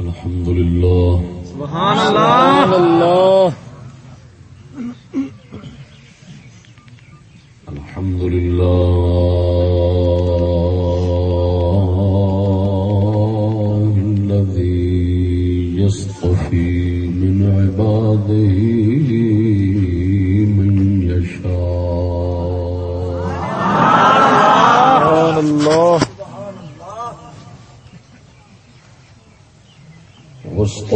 الحمد لله سبحان الله. الحمد لله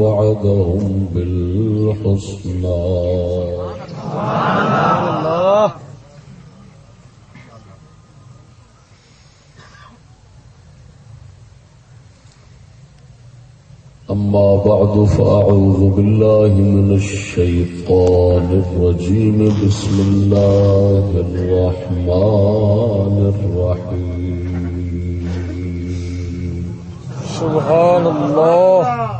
وعدهم بالحسنى. الله أما بعد فأعوذ بالله من الشيطان الرجيم. بسم الله الرحمن الرحيم. سبحان الله.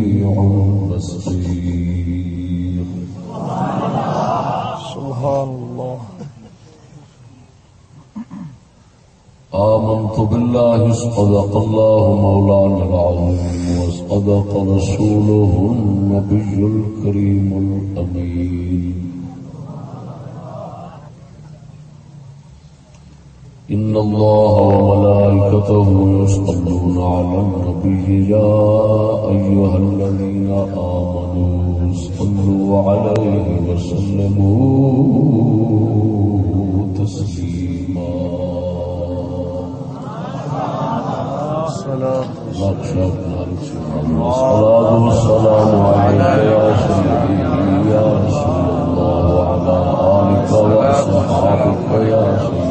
سبحان الله. آمنت بالله صدق الله مولانا العظيم وصدق رسوله النبي الكريم الأمين. إن الله وملائكته يصلون على النبي يا أيها الذين آمنوا صلوا عليه وسلموا تسليما. الصلاة الصلاة والسلام عليك يا سيدي يا رسول الله وعلى آلك وأصحابك يا سيدي.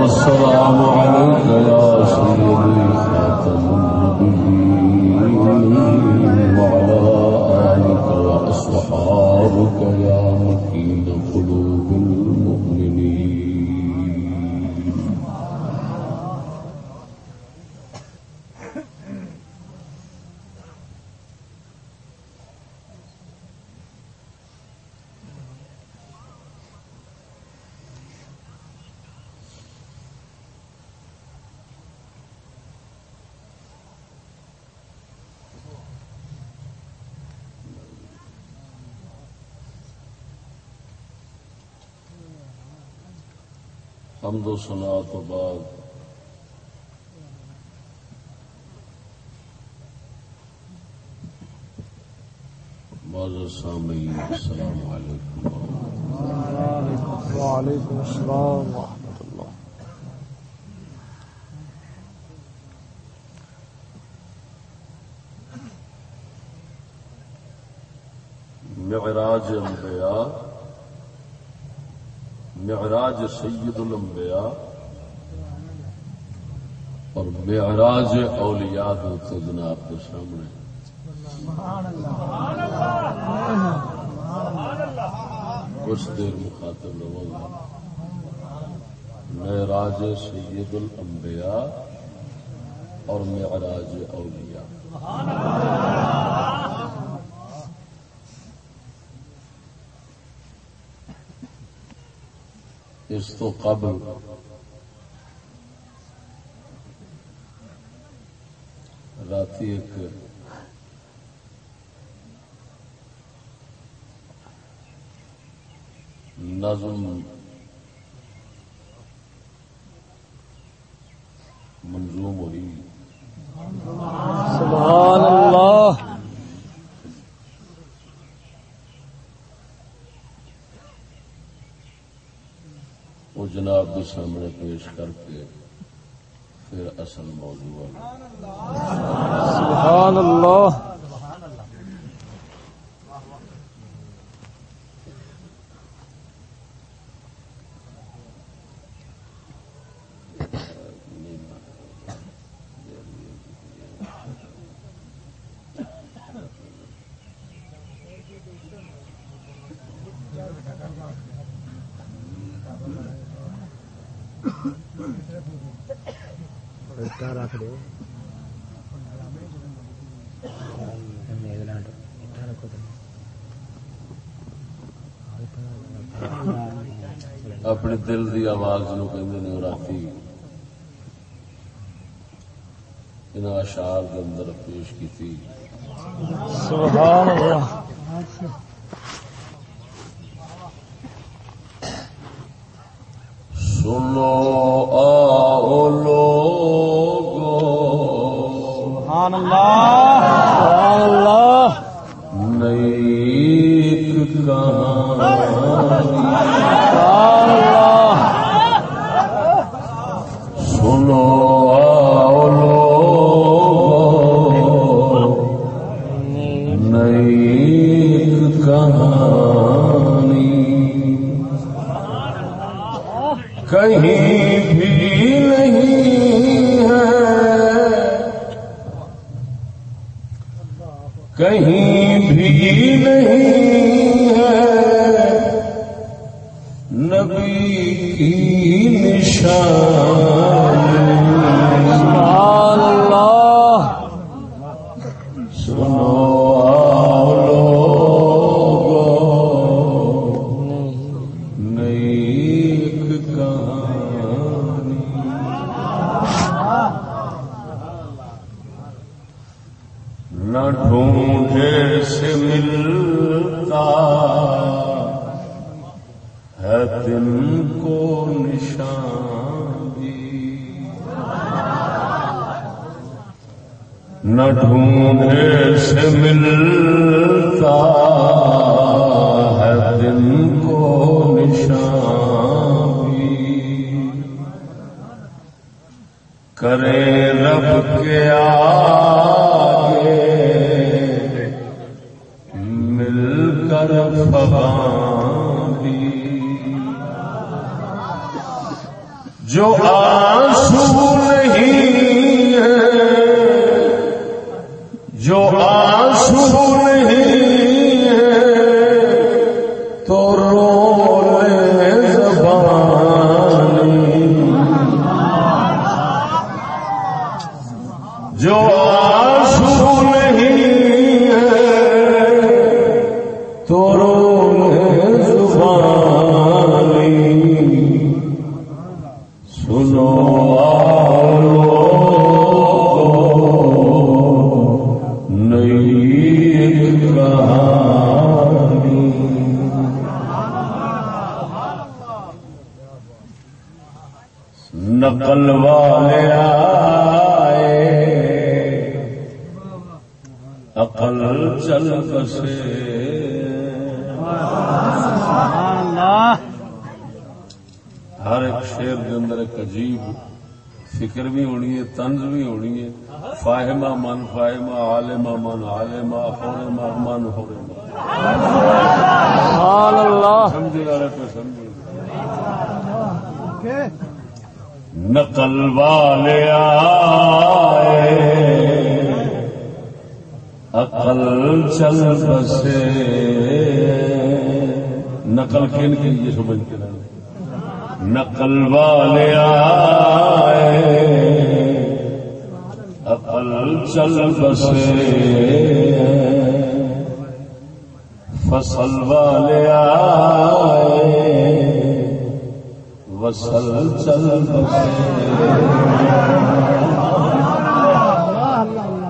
والسلام عليك يا سيدي حمد و سنا تو بعد. سامعین السلام علیکم. وعليكم السلام ورحمة الله معراج معراج سید الانبیاء اور معراج اولیاء تو جناب کے سامنے۔ کچھ دیر مخاطب رہو گا معراج سید الانبیاء اور معراج اولیاء۔ اس تو قبل۔ رات ایک نظم منظوم ہوئی۔ سامنے پیش کر کے پھر اصل موضوع ہے۔ سبحان اللہ رکھ دو اپنے دل دی آواز نو کہ نے انہوں اشعار کے اندر پیش کی سبحان اللہ۔ سے ملتا ہے تم کو نشان بھی نہ ڈھونڈے سے ملتا ہے دن کو نشان بھی کرے رب کے آگے فصل والے آئے، وصل چل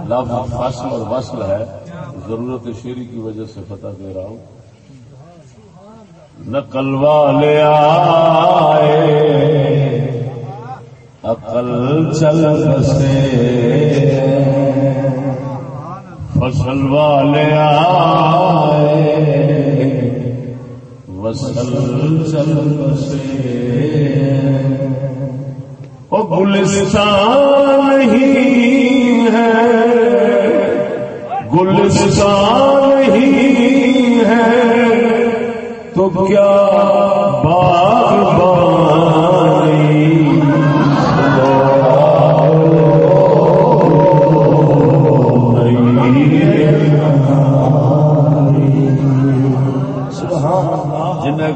لفظ فصل اور وصل ہے، ضرورت شیری کی وجہ سے پتہ دے رہا ہوں۔ نقل والے آئے، عقل چل بسے۔ فصل والے آئے۔ وصل چل بسے وہ گلستان ہی ہے۔ گلستان ہی ہے۔ تو کیا باغ بانی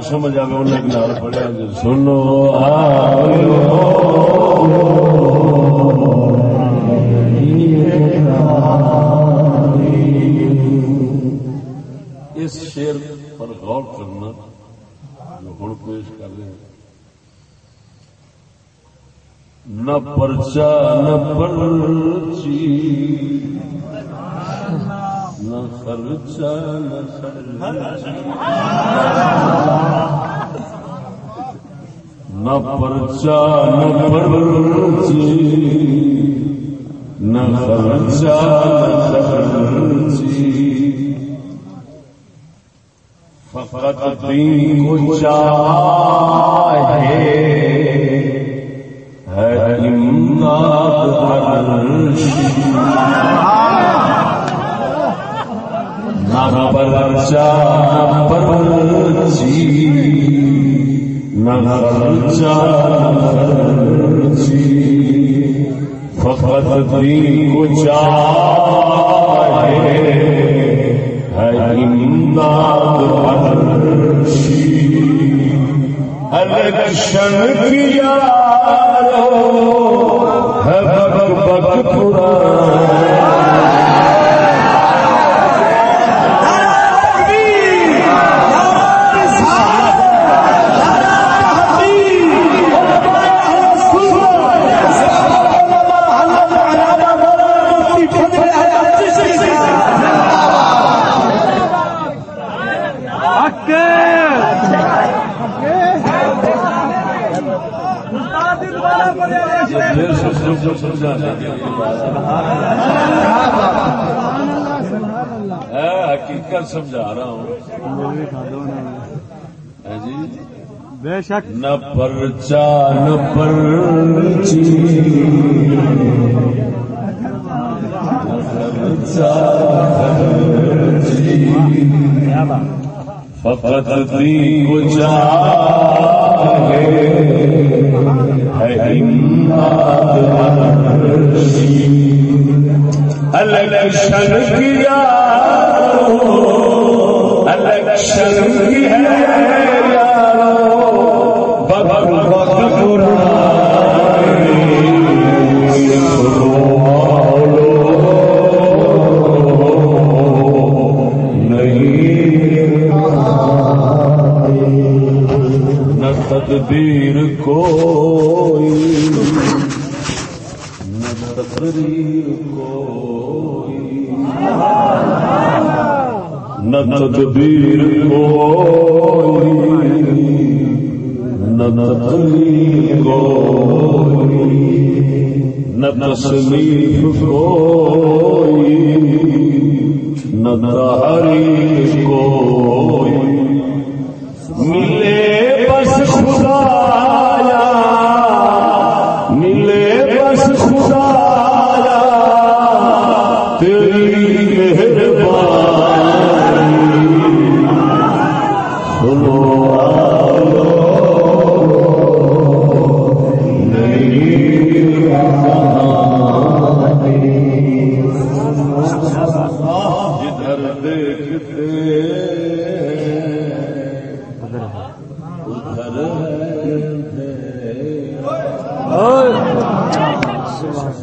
جن سمجھ آئے انہیں نال پڑھیا جی سنو اس شیر پر غور کرنا جو ہوں پیش کر رہے ہیں۔ نہ پرچا، نہ پرچی نہ نہ پرچا نہ پرچی نہ نہ خرچی فقط دین کو چاہے ہے امداد نہ پرچا نہ پرچی نہ خرچا نہ فقط دین کو چاہے ہے امداد الیکشن کیا ہے بک بک پورا حقیقت سمجھا رہا ہوں جی بے شک؟ نہ پرچا، نہ پرچی۔ فقط دین کو چاہے۔ ہے امداد عرشی الیکشن کیا الیکشن کی ہے۔ نہ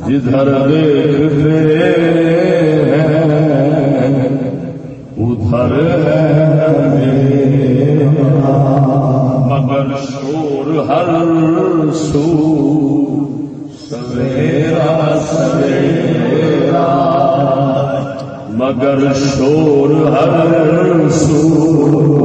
جدھر دیکھتے ادھر مگر شور ہر سو سویرا سویرا۔ مگر شور ہر سو۔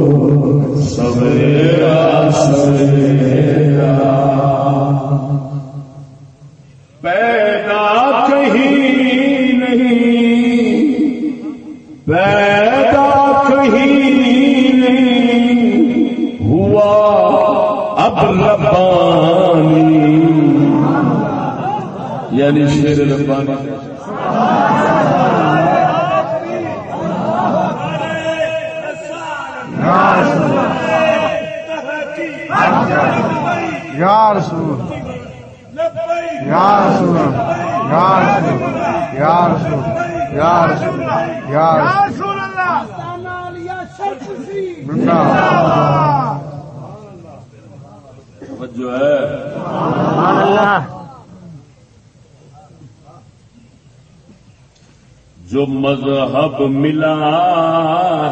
مذہب ملا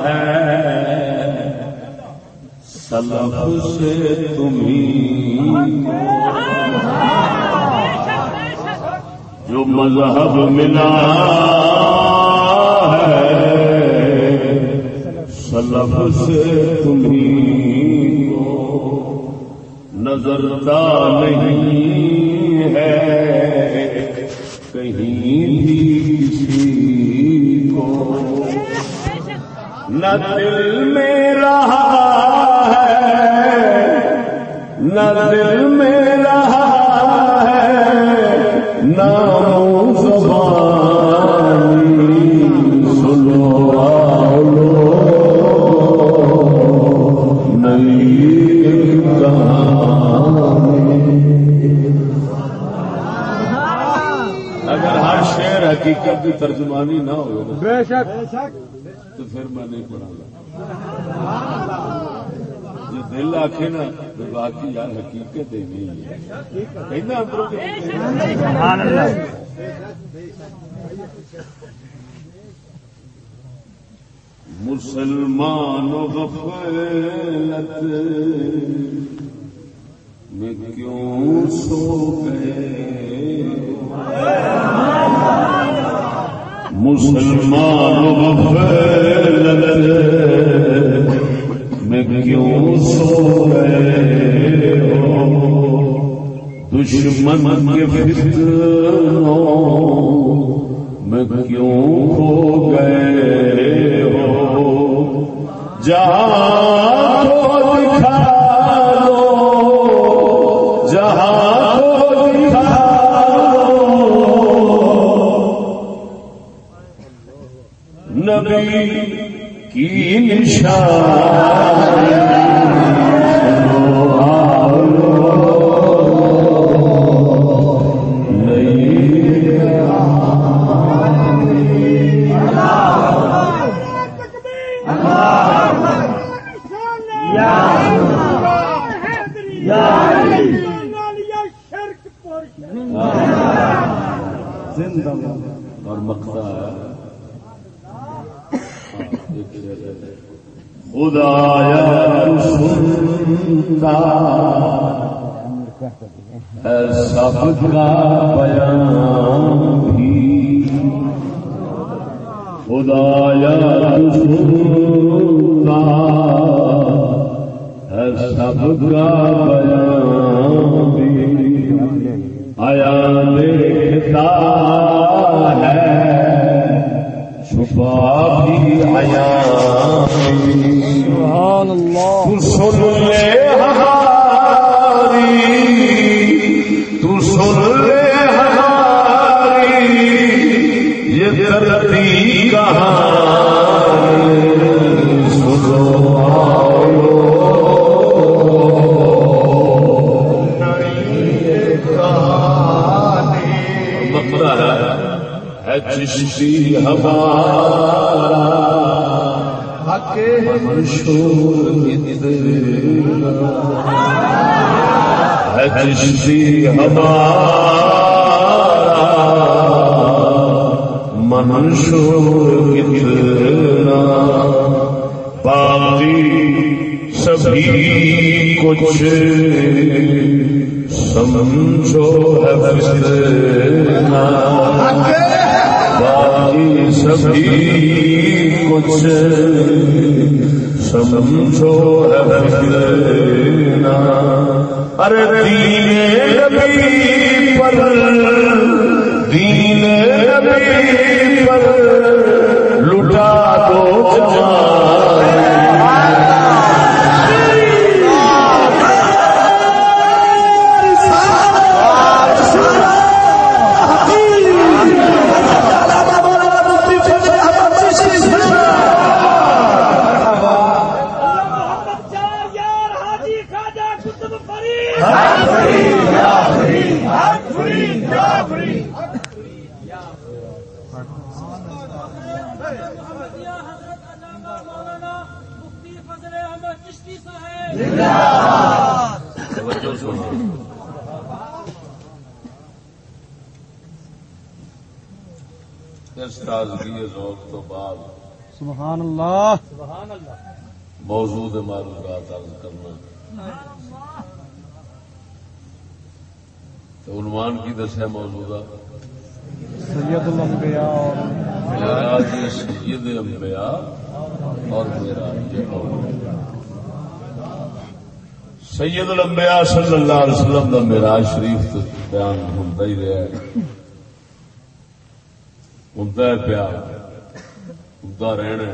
ہے۔ سلف سے تمہیں جو مذہب ملا ہے، سلف سے تمہیں نظرتا نہیں ہے۔ نہ دل میں رہا ہے نہ دل میں رہا ہے اگر ہر شعر حقیقت کی ترجمانی نہ ہو بے شک۔ پھر میں نہیں پڑھا گا جو دل آخے نا تو باقی یار حقیقت ہی نہیں ہے۔ مسلمان غفلت میں کیوں سو گئے؟ مسلمان میں کیوں سو گئے دشمن کے فتنوں میں کیوں کھو گئے ہو؟ جہاں نبی کی نشان سب کا بیان بھی خدایا سنتا ہے سب کا بیان بھی آیا دیکھتا ہے چھپا بھی آیا سبحان اللہ ہے چشتی ہمارا منشور ہے چشتی ہمارا منشور کتنا باقی سبھی کچھ سمجھو ہے فتنہ باقی سبھی کچھ سمجھو ارے دین نبی پر دین نبی پر لٹا دو جوان اس تازگی ذوق تو بعد سبحان اللہ موضوع معلومات عرض کرنا تو عنوان کی دسیا موضوع کا سید الانبیاء اور معراج سید انبیاء اور معراج اولیاء سید صلی اللہ علیہ وسلم کا معراج شریف تو بیان ہوتا ہی رہا ہے۔ ہوتا ہے پیا۔ ہوتا رہنا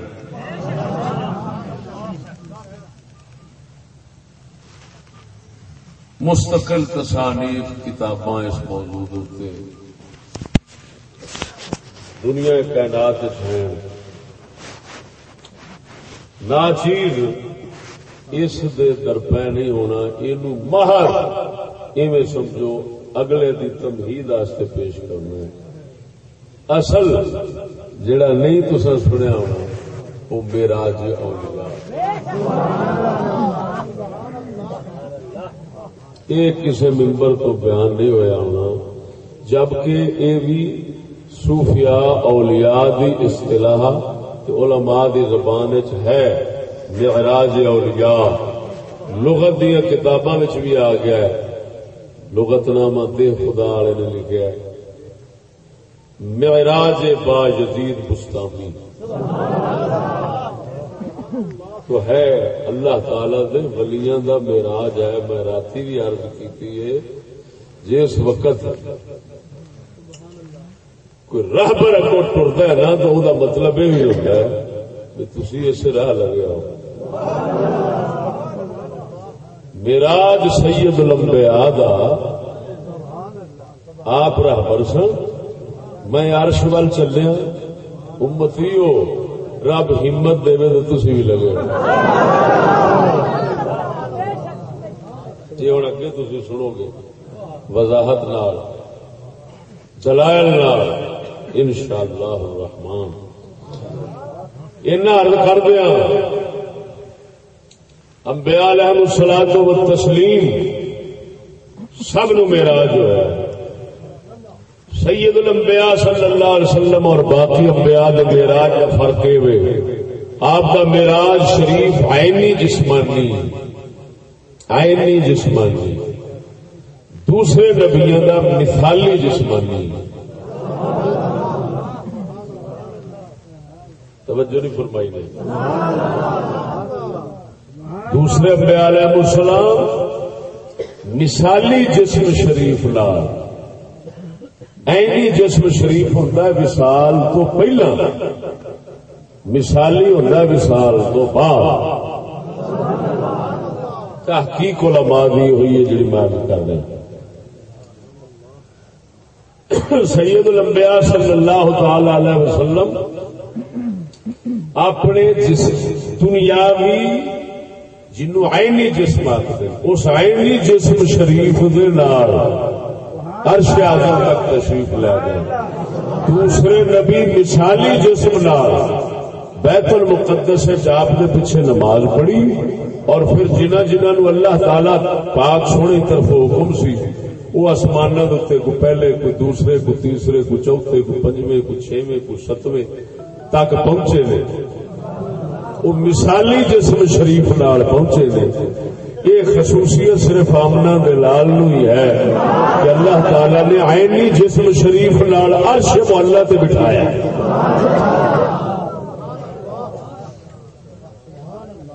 مستقل تصانیف کتاباں اس موضوع ہوتے دنیا کائنات ہیں۔ نہ چیز اس دے درپے نہیں ہونا یہ مہر۔ ایویں سمجھو اگلے دی تمہید واسطے پیش کرنا ہے۔ اصل جڑا نہیں تو سنیا ہونا، وہ میرا اولیاء۔ یہ کسی ممبر تو بیان نہیں ہویا ہونا، جبکہ یہ بھی صوفیاء اولیاء دی اصطلاح علماء دی زبان ہے۔ معراج اولیاء لغت دیا کتاباں وچ بھی آ گیا ہے۔ لغت نامہ دے خدا والے نے لکھا ہے۔ معراج با یزید بستامی تو ہے، اللہ تعالی دے ولیاں دا معراج ہے۔ میں راتی بھی عرض کیتی ہے، جس وقت کوئی راہ پر اگو ٹرتا ہے نا، تو وہ مطلب یہ بھی ہوتا ہے تھی اس راہ لگے ہو۔ میراج سید لمبیا دا آپ راہ سن، میں عرش وال چلیا ہاں۔ امتی ہو رب ہمت دے تو تھی بھی لگے جی ہوں اگے تھی سنو گے۔ وضاحت نال دلائل نال ان شاء اللہ رحمان ارد کر دیا۔ امبیا علیہ السلام و تسلیم سب نو میرا جو ہے۔ سید الانبیاء صلی اللہ علیہ وسلم اور باقی انبیاء کے میراج کا فرق ہوئے آپ کا میراج شریف آئینی جسمانی آئینی جسمانی۔ دوسرے نبیوں کا مثالی جسمانی۔ توجہ نہیں فرمائی نہیں دوسرے انبیاء علیہ السلام، مثالی جسم شریف لال اینی جسم شریف ہوتا ہے وسال تو پہلا۔ مثالی ہوتا ہے وسال تو بعد۔ تحقیق علماء دی ہوئی ہے جڑی میں کر رہا سید الانبیاء صلی اللہ تعالی علیہ وسلم اپنے جس دنیاوی جنو آئینی جسم آتے اس آئینی جسم شریف دے نال عرش آزم تک تشریف لے گئے دوسرے نبی مثالی جسم نال بیت المقدس ہے آپ نے پیچھے نماز پڑھی اور پھر جنہ جنہ نو اللہ تعالی پاک سونے طرف حکم سی، وہ آسمان کو پہلے کوئی دوسرے کو تیسرے کو چوتھے کو پنجویں کو چھویں کو ستویں۔ تک پہنچے نے وہ مثالی جسم شریف نال پہنچے نے یہ خصوصیت صرف آمنا دلال نو ہی ہے کہ اللہ تعالی نے آئینی جسم شریف نال عرش محلہ تے بٹھایا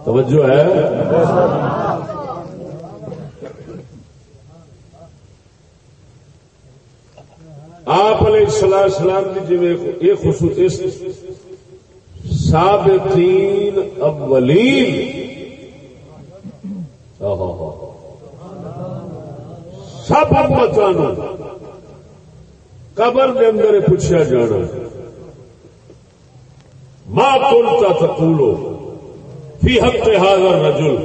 توجہ ہے آپ علیہ السلام سلام کی جی یہ سابقین اولین۔ سب امتانو قبر دے اندر پوچھا جانا۔ ماں کلتا تقولو۔ فی حق حاضر رجل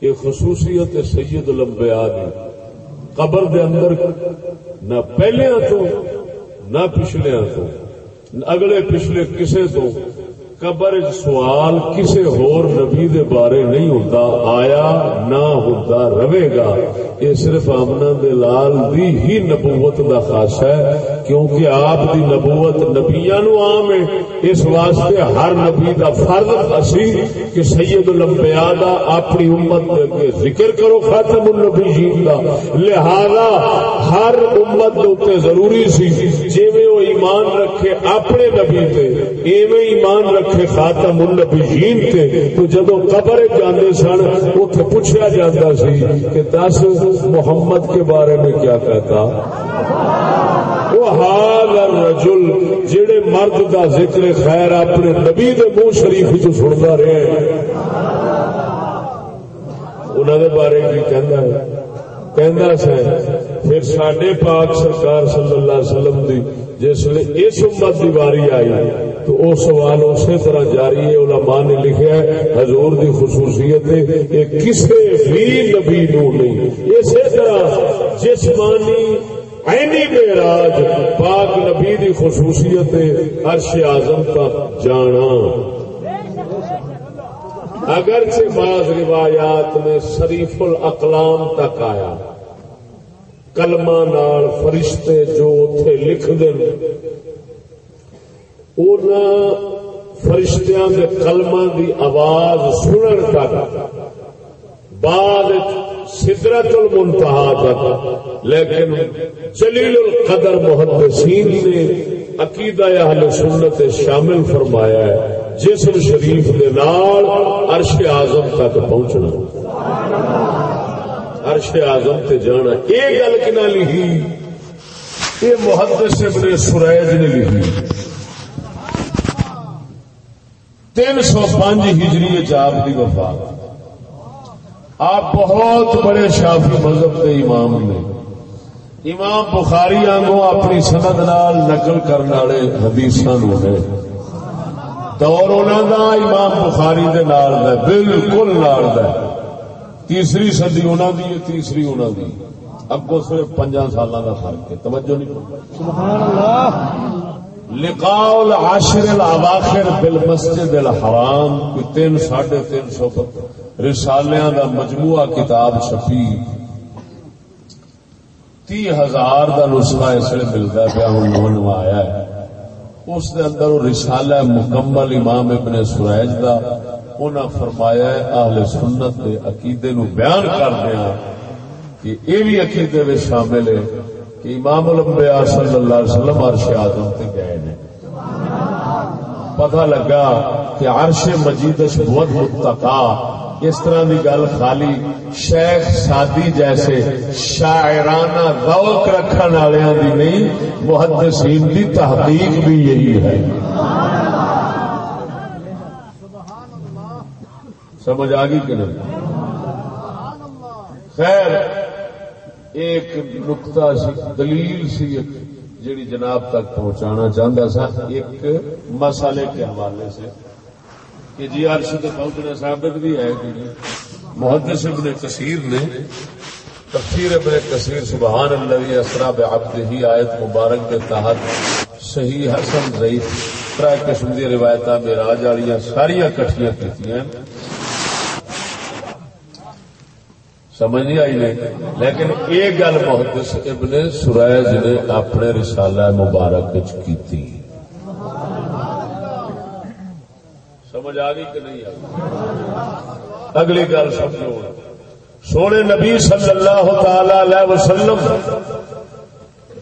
یہ خصوصیت سید الانبیاء دی۔ قبر دے اندر نہ پہلے تو نہ پچھلے تو اگلے پچھلے کسے تو قبر سوال کسے ہور نبی دے بارے نہیں ہوتا آیا نہ ہوتا رہے گا۔ یہ صرف آمنا دلال دی ہی نبوت دا خاص ہے، کیونکہ آپ دی نبوت نبیاں نو عام ہے۔ اس واسطے ہر نبی دا فرض اسی کہ سید الانبیاء دا اپنی امت کے ذکر کرو، خاتم النبیین دا۔ لہذا ہر امت دے اوپر ضروری سی جویں وہ ایمان رکھے اپنے نبی تے، ایویں ایمان رکھے خاتم النبیین تے۔ تو جدو قبر جاندے سن، اوتھے پوچھا جاندا سی کہ دس محمد کے بارے میں کیا کہتا؟ وہ حال رجل جڑے مرد دا ذکر خیر اپنے نبی دے منہ شریف چ سنتا رہے انہوں نے بارے کی کہندا ہے؟ کہندا سے پھر ساڈے پاک سرکار صلی اللہ علیہ وسلم دی جس نے اس امت دی باری آئی تو وہ سوال اسی طرح جاری ہے، علماء نے لکھا ہے، حضور دی خصوصیت ہے کہ کسی بھی نبی نو نہیں۔ اسی طرح جسمانی عینی معراج پاک نبی دی خصوصیت ہے، عرش اعظم تک جانا۔ اگرچہ بعض روایات میں شریف الاقلام تک آیا، کلمہ نال فرشتے جو اتے لکھ دین۔ فرشتیاں دے کلمہ دی آواز سنن تک، بعد سدرت المنتہا تک، لیکن جلیل القدر محدثین نے عقیدہ اہل سنت شامل فرمایا ہے، جسم شریف دے نال عرش اعظم تک پہنچنا۔ عرش اعظم تے جانا، یہ گل کنا لکھی؟ یہ محدث ابن سریج نے لکھی۔ تین سو پانچ ہجری چاپ کی وفات آپ بہت بڑے شافی مذہب کے امام نے۔ امام بخاری آنگوں اپنی سند نال نقل کرنے والے حدیث نے دور انہوں دا امام بخاری دے نال دا بالکل نال دا تیسری صدی انہوں دی تیسری انہوں دی۔ اگو صرف پنجا سال کا فرق ہے۔ توجہ نہیں۔ سبحان اللہ۔ لقاء العاشر الاواخر بالمسجد الحرام، کوئی تین ساڑھے تین سو رسالیاں دا مجموعہ کتاب چھپی تی ہزار دا نسخہ اس لیے ملتا پیا ہوں نو نو آیا ہے۔ اس دے اندر رسالہ مکمل امام ابن سریج دا۔ انہاں فرمایا ہے اہل سنت دے عقیدے نو بیان کر دیا کہ یہ بھی عقیدے میں شامل ہے کہ امام الانبیاء صلی اللہ علیہ وسلم عرش آدم تے پتہ لگا کہ عرش مجید بہت متقا، اس طرح کی گل خالی شیخ سادی جیسے شاعرانہ ذوق رکھنے والوں کی نہیں، محدثین کی تحقیق بھی یہی ہے۔ سمجھ آ گئی کہ نہیں؟ خیر، ایک نقطہ سی، دلیل سی جیڑی جناب تک پہنچانا چاہتا سا، ایک مسئلے کے حوالے سے۔ کہ جی عرش کے پہنچنے ثابت بھی ہے کہ محدث ابن کثیر نے تفسیر ابن کثیر سبحان اللہ اسرا بعبد ہی آیت مبارک کے تحت صحیح حسن ضعیف ترا قسم دی روایت میراج والی ساریا کٹھیاں کی سمجھ نہیں آئی نے لیکن یہ گل محدث ابن سرائج نے اپنے رسالہ مبارک کی تھی سمجھ آ گئی کہ نہیں آئی اگلی گل سمجھو۔ سونے نبی صلی اللہ تعالی علیہ وسلم،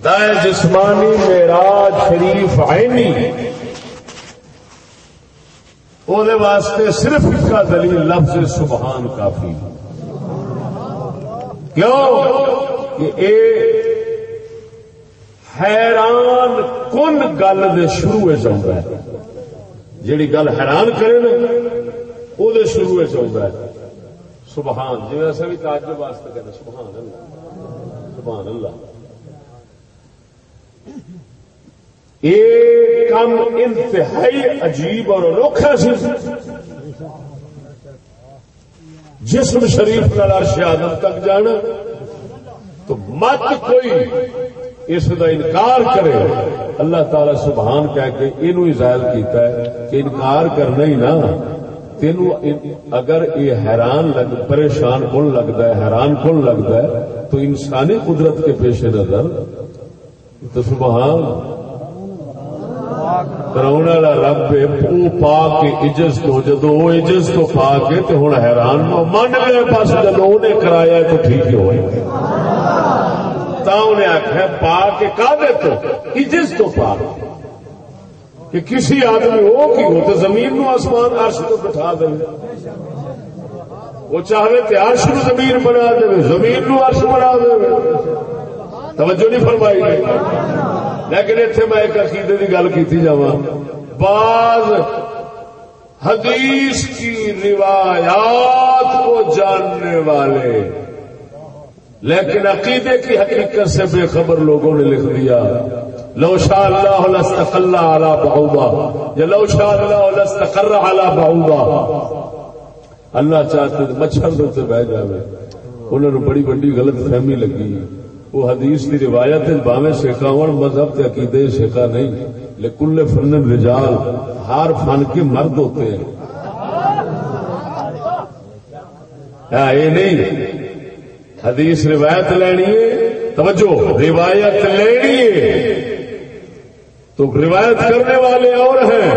دائیں جسمانی میراج شریف آئینی وہ واسطے صرف اس کا دلیل، لفظ سبحان کافی۔ ہے کیوں کہ اے حیران کن گل دے شروع چاہتا ہے۔ جیڑی گل حیران کرے نا وہ شروع چاہتا ہے۔ سبحان جی ایسا بھی تعجب واسطے کہتے سبحان اللہ سبحان اللہ۔ یہ کام انتہائی عجیب اور انوکھا سی۔ جسم شریف کا عرش آدم تک جانا تو مت کوئی اس کا انکار کرے۔ اللہ تعالی سبحان کہہ کے یہ ظاہر کیتا ہے کہ انکار کرنا ہی نا تین اگر یہ حیران لگ پریشان کون لگتا ہے، حیران کون لگتا ہے، تو انسانی قدرت کے پیش نظر، تو سبحان کراؤن والا رب ہے وہ پا کے عجز تو، جدو وہ عجز تو پا کے تو ہوں حیران من لے بس جب انہیں کرایا تو ٹھیک ہوئے۔ تا انہیں آخیا پا کے کا دے تو، عجز تو پا۔ کہ کسی آدمی ہو کی ہو تو زمین نو آسمان عرش تو بٹھا دے۔ وہ چاہے تو عرش نو زمین بنا دے، زمین نو عرش بنا دے۔ توجہ نہیں فرمائی۔ لیکن اتنے میں ایک عقیدے کی گل کی جا بعض حدیث کی روایات کو جاننے والے۔ لیکن عقیدے کی حقیقت سے بے خبر لوگوں نے لکھ دیا۔ لو شاء اللہ لستقل على بعوضہ۔ یا لو شاء اللہ لستقر على بعوضہ۔ اللہ چاہتے مچھر دے بہ جاوے۔ انہوں نے بڑی بڑی غلط فہمی لگی۔ وہ حدیث کی روایت باوے سیکا ہو مذہب کے عقیدے سیکا نہیں۔ لیکن فن رجال، ہر فن کے مرد ہوتے ہیں۔ ہاں، یہ نہیں۔ حدیث روایت لینی ہے، توجہ، روایت لینی ہے۔ تو روایت کرنے والے اور ہیں۔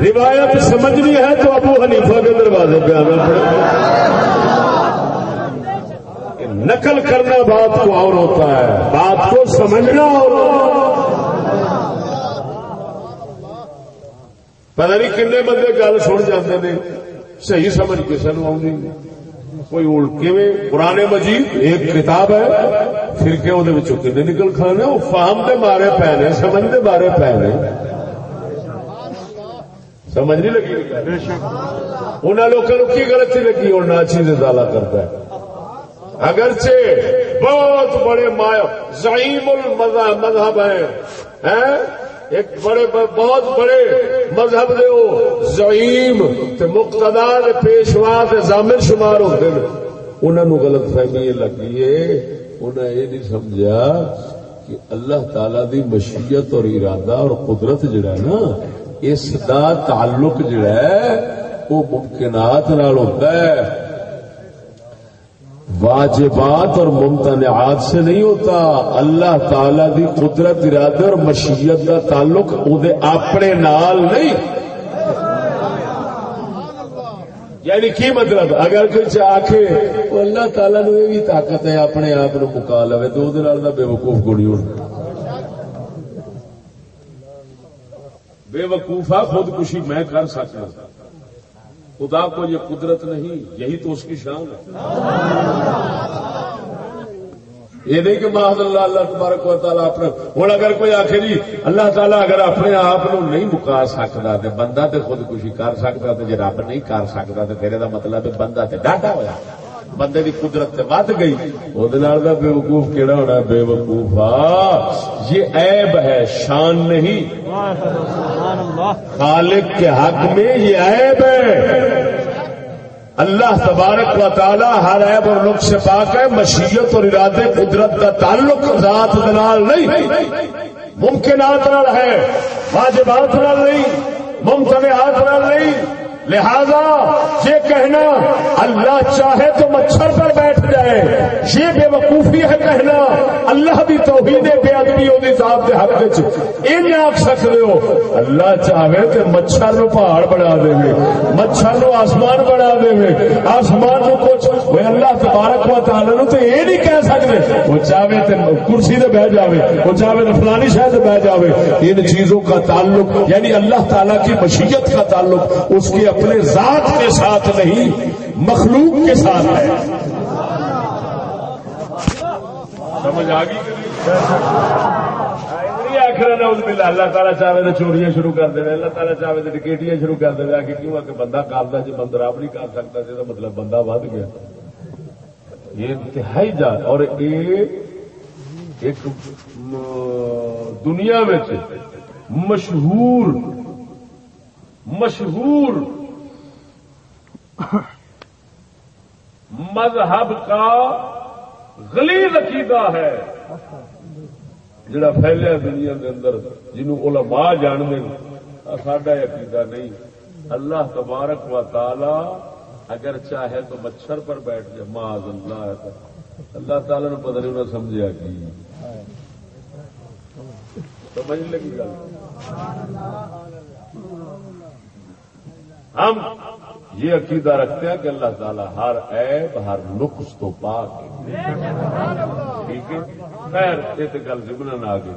روایت سمجھنی ہے تو ابو حنیفہ کے دروازے پہ آنا پڑے۔ نقل کرنا بات کو اور ہوتا ہے۔ بات کو سمجھنا اور پتا نہیں کن بندے گل سن جاتے ہیں صحیح سمجھ کسی نو آؤں کوئی پرانے مجید ایک کتاب ہے۔ پھر کہ وہ کن نکل کھانے؟ وہ فام کے مارے پے نے سمجھ کے مارے نے۔ سمجھ نہیں لگی؟ انہوں لوگوں کی غلطی لگی؟ اور ناچی سے دالا کرتا ہے۔ اگرچہ بہت بڑے زعیم المذہب ہیں۔ ایک بڑے بہت بڑے مذہب دے زعیم مقتدا پیشوا زامر شمار ہوتے ہیں انہوں غلط فہمی یہ لگی ہے۔ انہیں یہ نہیں سمجھا کہ اللہ تعالی دی مشیت اور ارادہ اور قدرت جڑا ہے نا، اس دا تعلق جڑا ہے، وہ ممکنات نال ہوتا ہے۔ واجبات اور ممتنعات سے نہیں ہوتا۔ اللہ تعالی دی قدرت، ارادے اور مشیت کا تعلق اپنے نال نہیں۔ یعنی کی مطلب؟ اگر کوئی آخ اللہ تعالی نو یہ بھی طاقت ہے اپنے آپ نو مکا لو تو بے وقوف گوڑی اڑ بے وقوفا خودکشی میں کر سکتا خدا کو یہ قدرت نہیں، یہی تو اس کی شان ہے۔ یہ نہیں کہ محض اللہ اللہ تبارک و تعالیٰ اپنا، ہوں اگر کوئی آخر جی اللہ تعالیٰ اگر اپنے آپ نہیں مکا سکتا تو بندہ تو خودکشی کر سکتا تو جی رب نہیں کر سکتا تو پھر یہ مطلب بندہ تو ڈاٹا ہوا بندے کی قدرت ود گئی۔ وہ بے وقوف کہڑا ہونا؟ بے وقوف یہ عیب ہے، شان نہیں۔ خالق کے حق میں یہ عیب ہے۔ اللہ تبارک و تعالی ہر عیب اور نقص سے پاک ہے، مشیت اور ارادے قدرت کا تعلق ذات دلال نہیں۔ ممکنات نال ہے، واجبات نال نہیں ممکنات نال نہیں۔ لہذا یہ کہنا اللہ چاہے تو مچھر پر بیٹھ جائے یہ بے وقوفی ہے کہنا، اللہ بھی توحید بے ادبی ہوگی صاحب کے حق یہ آخ سکتے ہو، اللہ چاہے تو مچھر نو پہاڑ بنا دے گے مچھر نو آسمان بنا دے۔ گے آسمان نو کچھ، وہ اللہ تبارک و تعالی نو تو یہ نہیں کہہ سکتے، وہ چاہے تو کرسی سے بہ جاوے، وہ چاہے تو فلانی شہر سے بہ جاوے۔ ان چیزوں کا تعلق یعنی اللہ تعالی کی مشیت کا تعلق، اس کے اپنے ذات کے ساتھ نہیں، مخلوق کے ساتھ ہے۔ سمجھ آ گئی؟ آخر اللہ تعالیٰ چاہے تو چوریاں شروع کر دے، اللہ تعالیٰ چاہے تو ٹکیٹیاں شروع کر دے کہ کیوں کہ بندہ کرتا جی بندر آپ نہیں کر سکتا جی مطلب بندہ ود گیا۔ یہ انتہائی جا اور ایک دنیا میں مشہور مشہور مذہب کا غلیظ عقیدہ ہے جڑا پھیلیا دنیا کے اندر جنہوں علماء جاننے ساڈا عقیدہ نہیں۔ اللہ تبارک و تعالی اگر چاہے تو مچھر پر بیٹھ جائے معاذ اللہ ہے اللہ تعالی نے پتہ نہیں انہیں سمجھا کی۔ سمجھ لگی گل۔ ہم یہ عقیدہ رکھتے ہیں کہ اللہ تعالیٰ ہر عیب، ہر نقص تو پاک ہے۔ ٹھیک ہے؟ خیر، یہ تو گل جمن آ گئی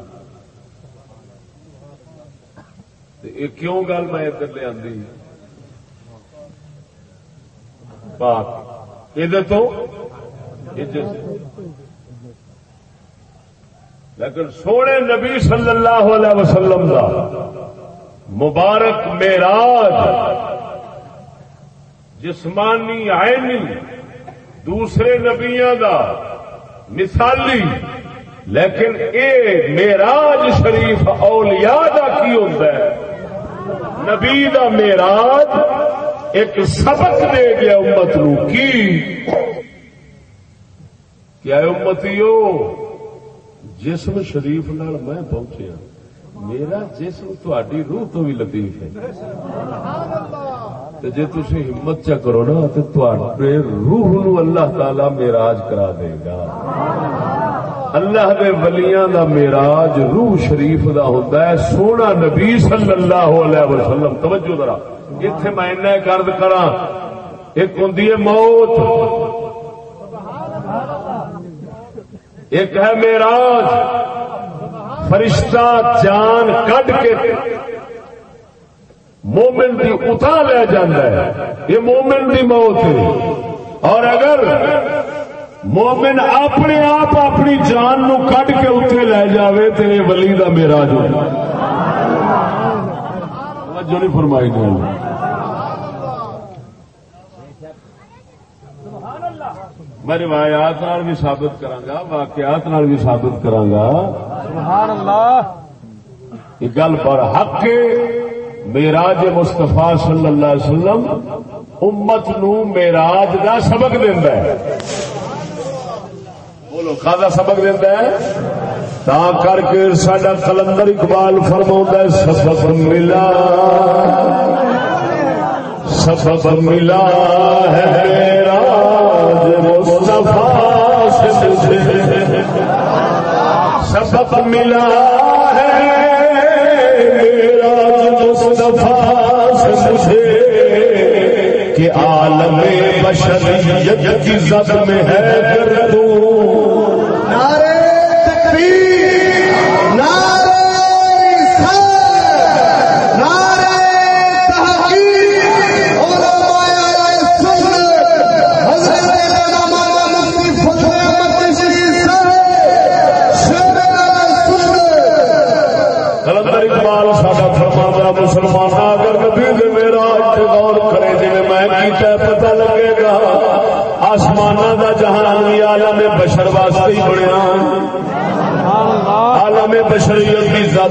یہ کیوں گل میں ادھر لے آندی؟ پاک۔ یہ تو؟ لیکن سونے نبی صلی اللہ علیہ وسلم کا مبارک میراج جسمانی عینی دوسرے نبیاں دا مثالی، لیکن اے میراج شریف اولیاء دا کی ہوتا ہے؟ نبی دا میراج ایک سبق دے گیا امت نو کی؟ کیا امتیو جسم شریف نال میں پہنچیا ہاں۔ میرا جسم تھی روح تو بھی لطیف ہے۔ جی تھی ہمت چ کرو نا تو روح نو اللہ تعالی میراج کرا دے گا۔ اللہ دے ولیاں دا میراج روح شریف دا ہوتا ہے۔ سونا نبی صلی اللہ علیہ وسلم، توجہ ذرا۔ اتنے میں ایسا گرد کرا ایک ہوں موت۔ ایک ہے میراج فرشتہ جان کٹ کے مومن کی اتھا لے جانا ہے۔ یہ مومن کی موت ہے۔ اور اگر مومن اپنے آپ اپنی جان نو کٹ کے اتنے لے جاوے تو یہ ولی کا میرا جو نہیں فرمائی نہیں میں روایات بھی ثابت کرا واقعات بھی ثابت کرا سبحان اللہ۔ یہ گل پر حق میراج مستفا صلی اللہ علیہ وسلم امت نو میراج دا سبق دینا ہے۔ بولو کا سبق دینا ہے؟ تا کر کے سڈا کلندر اقبال فرما سبق ملا۔ سبق ملا ہے میراج میرا سبق ملا ہے مصطفیٰ سے مجھے کہ عالم بشریت کی زد میں ہے کر دوں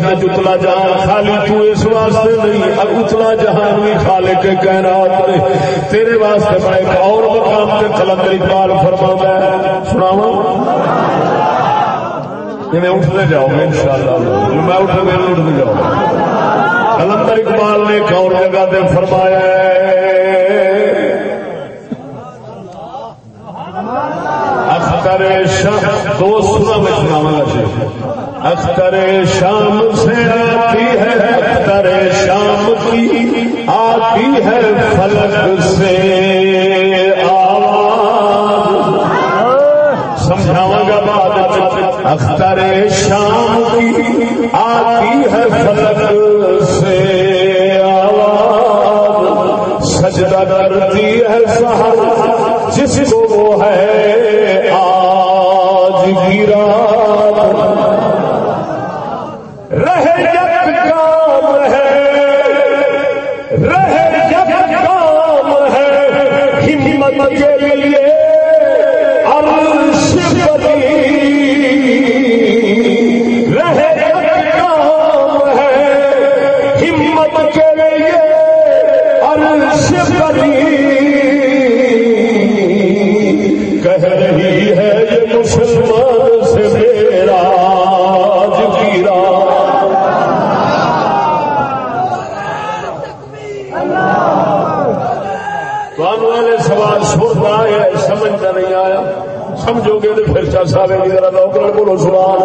ذات اتلا جہان خالی تو اس واسطے نہیں، اب اتلا جہان بھی خالق کے کائنات نے۔ تیرے واسطے میں ایک اور مقام سے کلندر اقبال فرما ہے۔ سناوا میں اٹھنے جاؤ گے ان شاء اللہ میں اٹھ میرے اٹھنے جاؤں کلندر اقبال نے ایک اور جگہ پہ فرمایا اختر شاہ دو سنا میں سناوا گا اختر شام سے آتی ہے، اختر شام کی آتی ہے فلک سے سمجھاؤں گا بات اچھا۔ اختر شام کی آتی ہے فلک سے آواز۔ سجدہ کرتی ہے سہر، جس کو صاحب جی ذرا نوکر بولو سبحان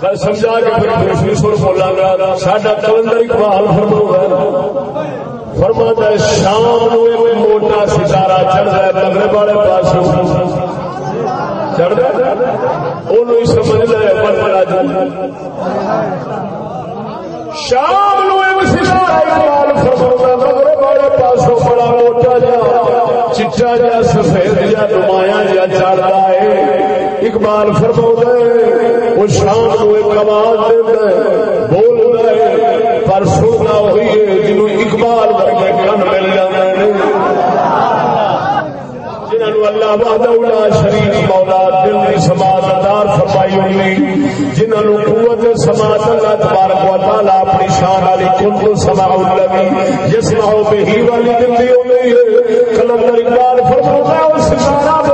کل سمجھا کے پھر دوسری سر بولا گا ساڈا کلندر اقبال فرما فرما ہے، شام ایک موٹا ستارہ چڑھتا ہے مغرب والے پاس چڑھتا ہے؟ سمجھ لے جی۔ شام ایک ستارہ مغرب جا جا سفید جا نمایاں جا چڑھتا ہے۔ اقبال فرما وہ شام کو ایک آواز دینا بول ہے، پر سونا ہوئی ہے، جنہوں اقبال ورگے کن مل جانے جنہوں اللہ وحدہ شریف مولا دل شان والی کن سما جس ماہو پہ ہی والی دل دی کلندر اقبال فرماتا ہے ستارہ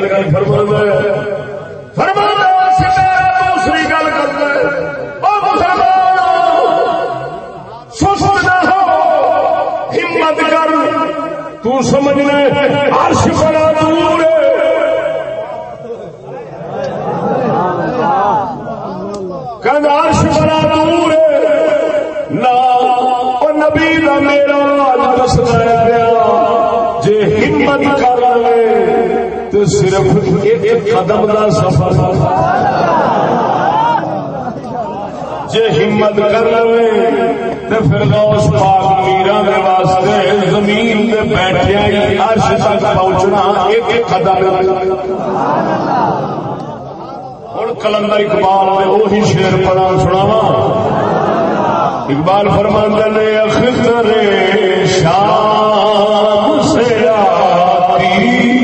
اگلی گل کی فرما فرما دوسری گل کرتا ہے ہمت کر تو سمجھنا عرش بڑا ایک قدم کا سفر۔ جی ہمت کر لے تو پھر غوث پاک میرا دے واسطے زمین دے بیٹھے ہی عرش تک پہنچنا ایک ایک قدم۔ ہوں کلندر اقبال میں وہی شیر پڑا سناوا اقبال فرماندہ نے اختر شام سے آتی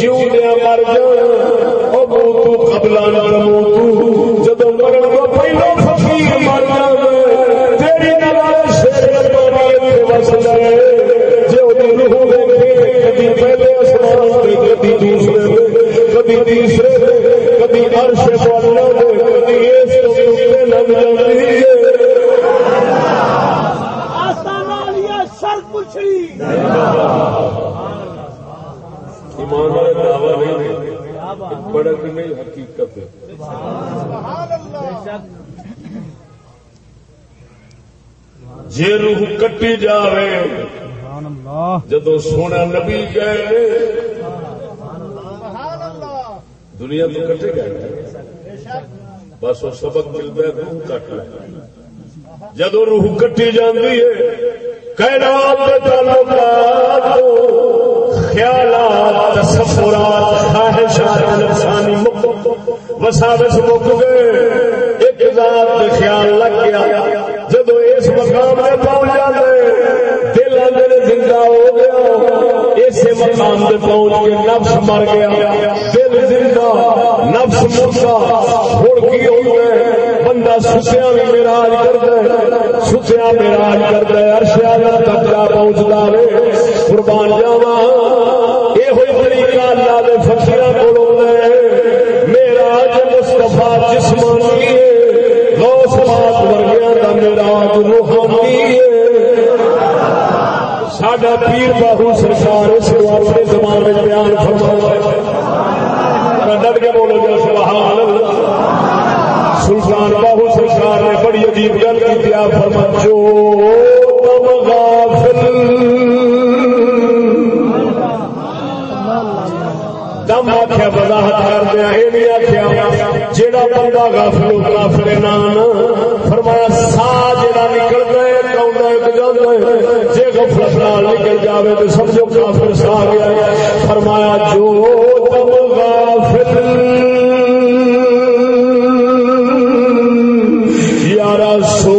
جیو دیا مر جان او موتو قبلا بڑک نہیں حقیقت جی روح کٹی جائے جدو سونا نبی گئے دنیا تو کٹے گئے۔ بس وہ سبق ملتا ہے، روح کٹ لے۔ جدو روح کٹی جاتی ہے کائنات تعلقات خیالات، تصورات، خواہشات، نفسانی وساوس مک گئے ایک ذات خیال لگ گیا۔ جدو اس مقام میں پہنچ جاتے دل اندر زندہ ہو گیا۔ اسے مقام سے پہنچ کے نفس مر گیا۔ دل زندہ، نفس مردہ ہوں کی ہو گئے بندہ ستیا بھی میراج کرتا ہے ستیا میراج کرتا ہے ارشیا تک جا پہنچتا رہے قربان جاوا اللہ کے فکیر کو میراج مستفا جسمانی غوث پاک ورگیا کا میراج روحانی ساڈا پیر باہو سرکار اس کو اپنے زمان میں بیان فرما ڈٹ کے بولو گے سبحان اللہ۔ سلطان باہو سرکار نے بڑی عجیب گل کی دیا فرما جو آخیا وضاحت یہ نہیں آخیا جہاں بندہ غافل غافل نان فرمایا سا جا نکلتا ہے جی غفلت نال نکل جائے تو سمجھو کافر سا گیا فرمایا جو تم غافل۔ سو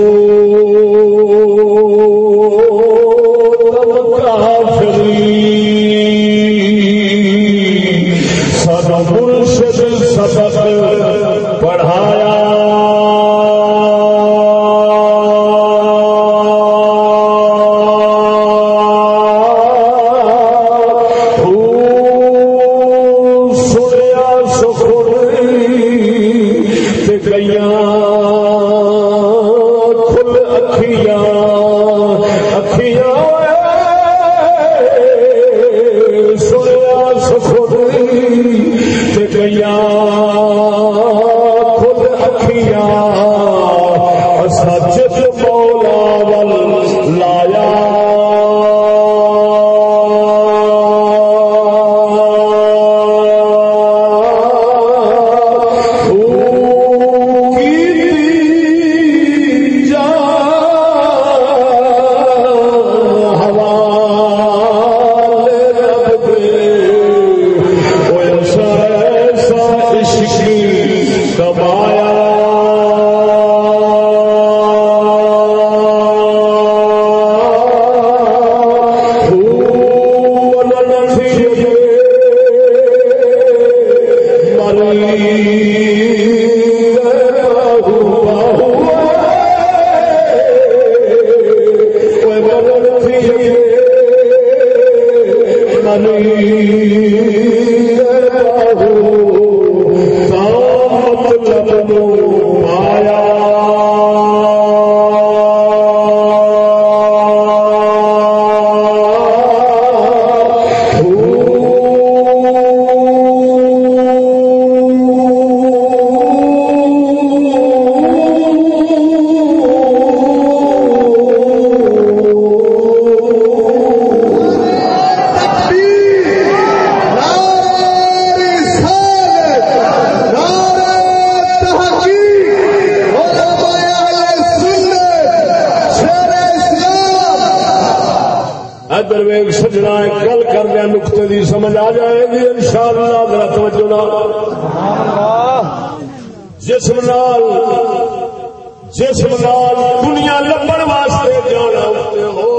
جسم نال دنیا لبن واسطے جانا اتنے ہو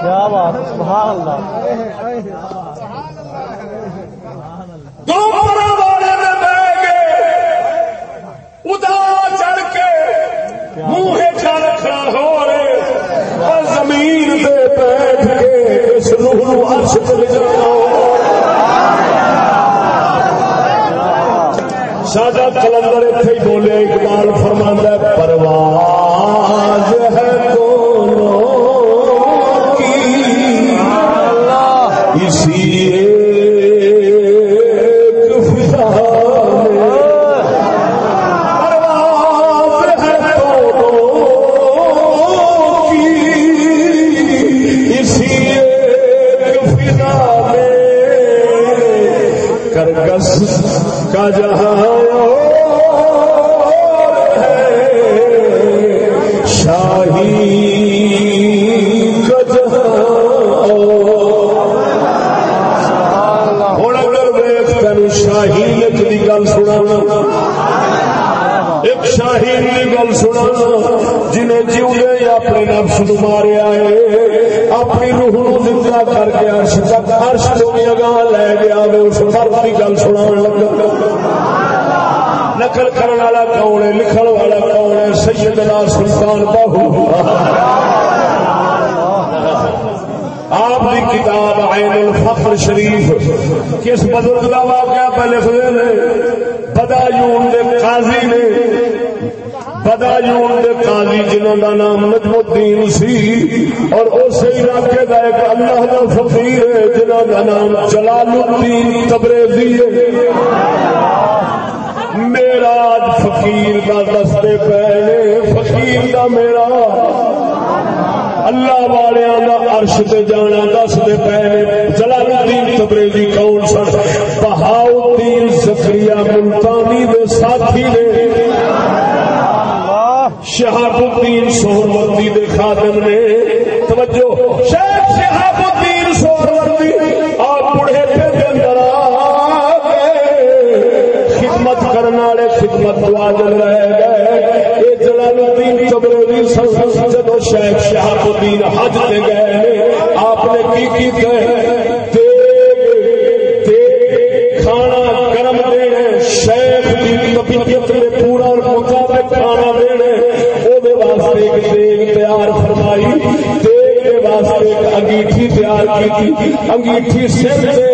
کیا بات سبحان اللہ۔ اپنے ماریا ہے اپنی روح نو زندہ کر کے عرش تک عرش تو بھی لے گیا وے اس مرد کی گل سنا لگا۔ نقل کرنے والا کون ہے؟ لکھن والا کون ہے؟ سیدنا سلطان باہو۔ آپ کی کتاب عین الفخر شریف۔ کس بزرگ کا واقعہ پہ لکھ دے بدایون دے قاضی نے۔ بدایون دے قاضی جنہوں کا نام نجم الدین سی اور اسی علاقے کا ایک اللہ کا فقیر ہے جنہوں کا نام جلال الدین تبریزی ہے۔ میرا آج فقیر کا دستے پہلے فقیر کا میرا۔ اللہ والوں کا عرش تے جانا دس دے پہلے جلال الدین تبریزی کون سن؟ بہاؤدین زکریا ملتانی دے ساتھی نے۔ شہاب الدین سہروردی دے خادم نے، توجہ، شیخ شہاب الدین سہروردی، آپ بڑھے پہ دے اندر خدمت کرنے والے خدمت دعاجل رہ گئے اے جلال الدین تبریزی سن جدو شیخ شہاب الدین حج تے گئے۔ تیار کی انگیٹھی سر سے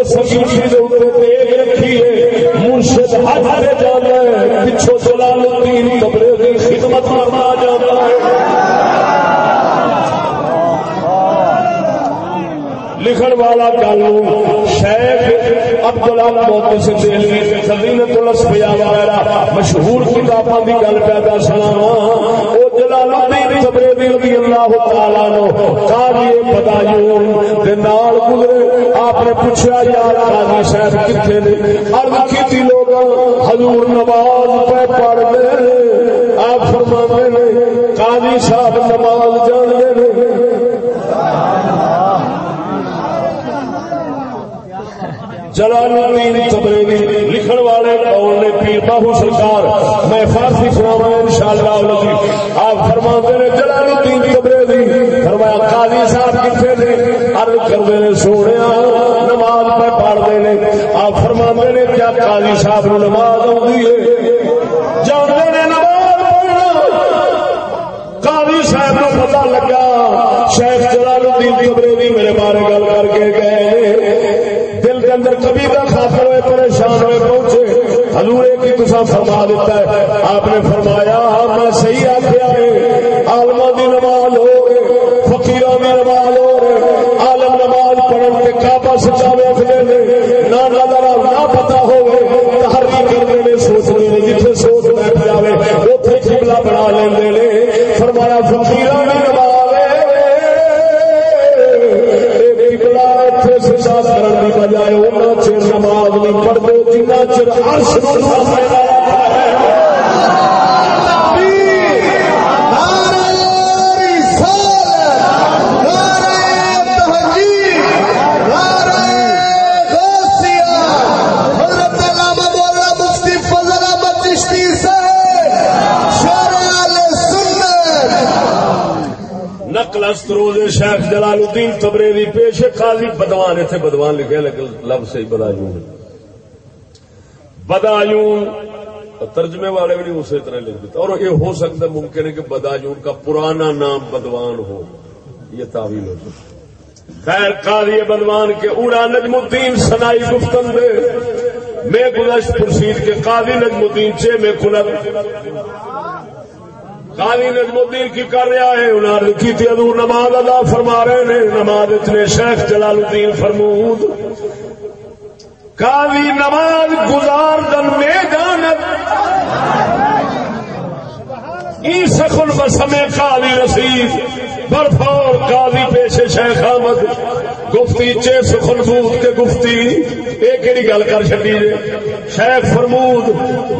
اس انگیٹھی کے اوپر دیگ رکھی ہے مرشد حج پہ جانا ہے۔ پچھو جلال الدین تبریزی خدمت کرنا جاتا ہے۔ لکھن والا گل، شیخ عبد اللہ موتی سے سدینت الاسفیا وغیرہ مشہور کتاباں کی گل پیدا سنا وہ جلال الدین رضی اللہ تعالی نو قاضی بدایون دے نال گزرے آپ نے پوچھا قاضی صاحب نے عرض کیتی حضور نماز پہ پڑھ دے آپ فرماتے نے قاضی صاحب نماز جان دے جلال الدین لکھن والے کون نے؟ پیر باہو سرکار۔ میں فارسی سناوا انشاءاللہ آپ فرماتے نے جلال الدین تبریزی فرمایا، قاضی صاحب کتنے نے عرض کرتے نے، سونے نماز پہ پڑھتے نے۔ آپ فرماتے نے، کیا قاضی صاحب نو نماز آتی ہے؟ جانتے نے نماز پڑھنا۔ قاضی صاحب کو پتا لگا، شیخ جلال الدین تبریزی میرے بارے گل کر کے گئے۔ میرے اندر کبھی کا خاطر ہوئے، پریشان ہوئے، پہنچے۔ حضور کی تصا فرما دیتا ہے، آپ نے فرمایا ہاں، میں صحیح آخیا شیخ جلال الدین تبریوی پیش قاضی بدوان اتنے بدوان لکھے لفظ صحیح بدا جو بدایون ترجمے والے بھی نہیں اسی طرح لکھ دیتے، اور یہ ہو سکتا ہے ممکن ہے کہ بدایون کا پرانا نام بدوان ہو۔ یہ تعویل ہو۔ سکتا خیر قاضی بدوان کے اڑا نجم الدین سنائی گفتن دے۔ میں گزشت پرسید کے قاضی نجم الدین چے میں کھلت قاضی نجم الدین کی کر رہا ہے انہوں نے کی تھی ادور نماز ادا فرما رہے نے نماز اتنے شیخ جلال الدین فرمود۔ قاضی نماز گزار دن میں جانت ای سخن بسمے قاضی رسید۔ برفور قاضی پیش شیخ آمد گفتی چے سخن بود کے گفتی۔ ایک کہڑی گل کر چڈی جے۔ شیخ فرمود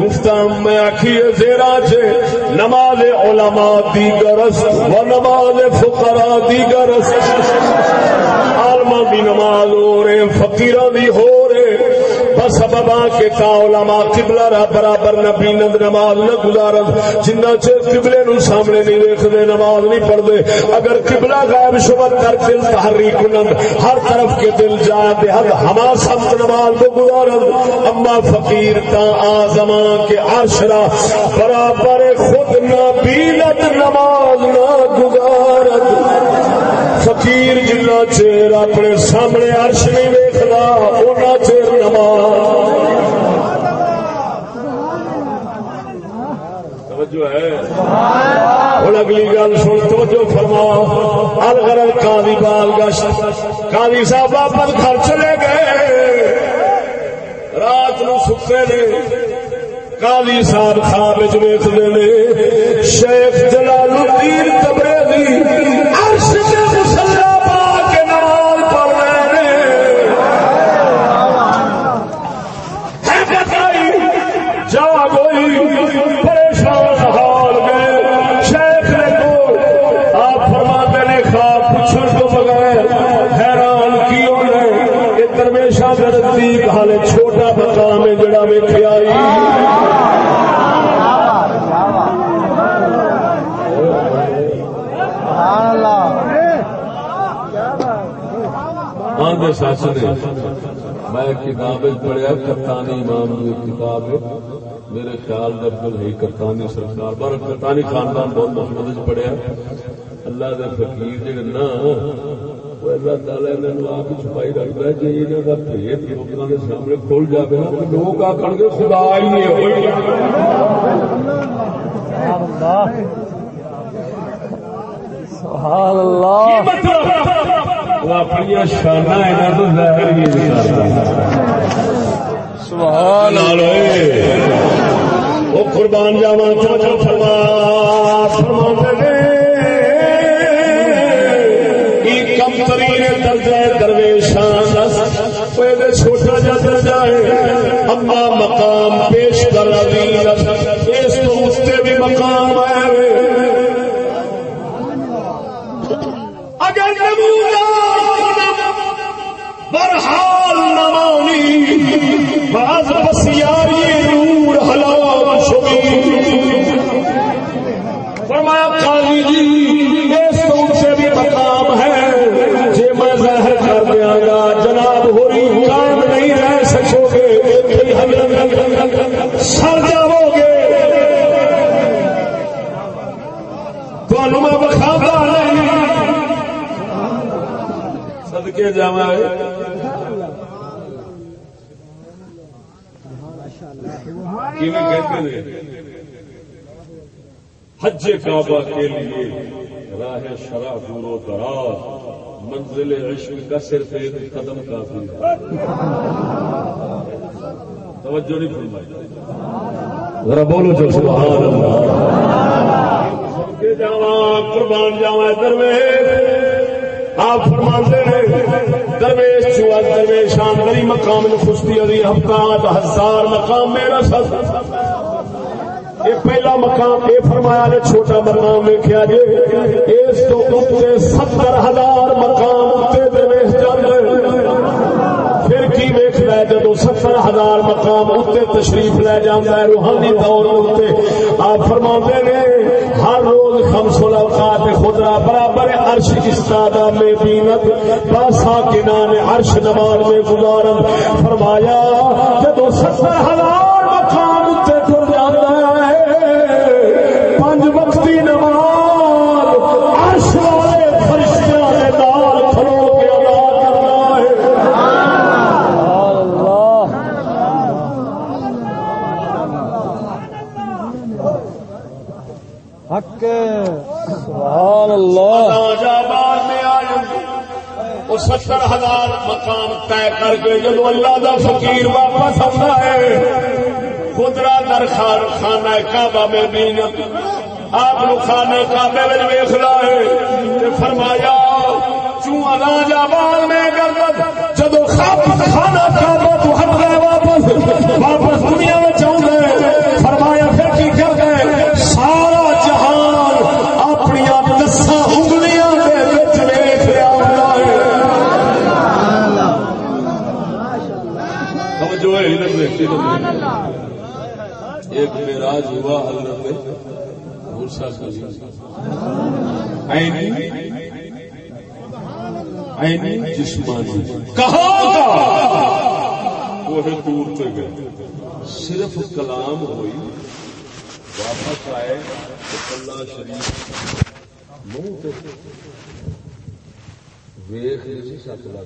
گفتا میں آخی زیرا چے۔ نماز علماء دی گرس و نماز فقراء دی گرس عالماء دی نماز ہو رہے فقیران دی ہو۔ رہے کے تا علماء قبلہ را برابر نبی نند نماز نہ گزارن جنہ چر قبلے نو سامنے نہیں دیکھتے نماز نہیں پڑھتے اگر قبلہ غائب شبت کر دل تحریک نند ہر طرف کے دل جا بے حد ہما سمت نماز کو گزارن۔ اما فقیر تا آزمان کے عرشرا برابر خود نبی نند نماز نہ گزارن۔ فقیر جنہ چیر اپنے سامنے عرش نہیں ویکھدا اونا چیر نماز توجہ ہے۔ ہوں اگلی گل سن، توجہ فرما۔ الغرض قاضی بال گشت قاضی صاحب واپس گھر چلے گئے۔ رات نو ستے نے۔ قاضی صاحب خواب ویختے نے۔ شیخ جلال الدین تبریزی عرش تے مقام آئی ہاں جی، سچ نے۔ میں کتاب پڑھیا کپتانی امام کی کتاب میرے خیال میں عبدل ہے کپتانی سرکار بار کپتانی خاندان بہت محمد پڑھیا اللہ دے فقیر جڑے نا اللہ تعالی انہاں نو آپ چھپائی رکھدا ہے جے انہاں دا بھید لوکاں دے سامنے کھل جاوے نا تے لوگ آکھن گے خدا ہی سبحان اللہ۔ وہ اپنی شانہ انہاں تو ظاہر ہی سبحان وہ قربان جاوا توجہ فرما فرما صدقے جاوا حج کعبہ کے لیے راہ شرح دور و دراز، منزل عشق کا صرف ایک قدم کافی ہے۔ توجہ نہیں فرمائی۔ ذرا بولو جو سبحان اللہ۔ صدقے جاواں قربان جاواں درویش آپ فرما درویش چوا درویش آندری مقام نفستی علی ہفتاد ہزار مقام میرا ساتھ یہ پہلا مقام یہ فرمایا نے چھوٹا مقام ویکیا جی اس تو اتنے ستر ہزار مقام اتنے درویش جانے ستر ہزار مقام اتنے تشریف لے جانا ہے، روحانی دور اتنے آپ فرما نے، ہر روز خمس الاوقات خدرا برابر عرش استادا میں بینت باسا کے نام عرش نماز میں گزارن فرمایا جب ستر ہزار وہ ستر ہزار مقام طے کر کے جب اللہ دا فقیر واپس آتا ہے خدرا در خان خانہ کعبہ میں بینت آپ خانہ کعبے میں ویخلا ہے تے فرمایا، چوں جا بال میں گردت جدو خانہ کعبہ ایک ہوا حضرت عینی جسمانی. کہاں وہ دور پہ گئے. صرف کلام ہوئی واپس آئے اللہ شریف منہ پہ ویخ نہیں سچ لگا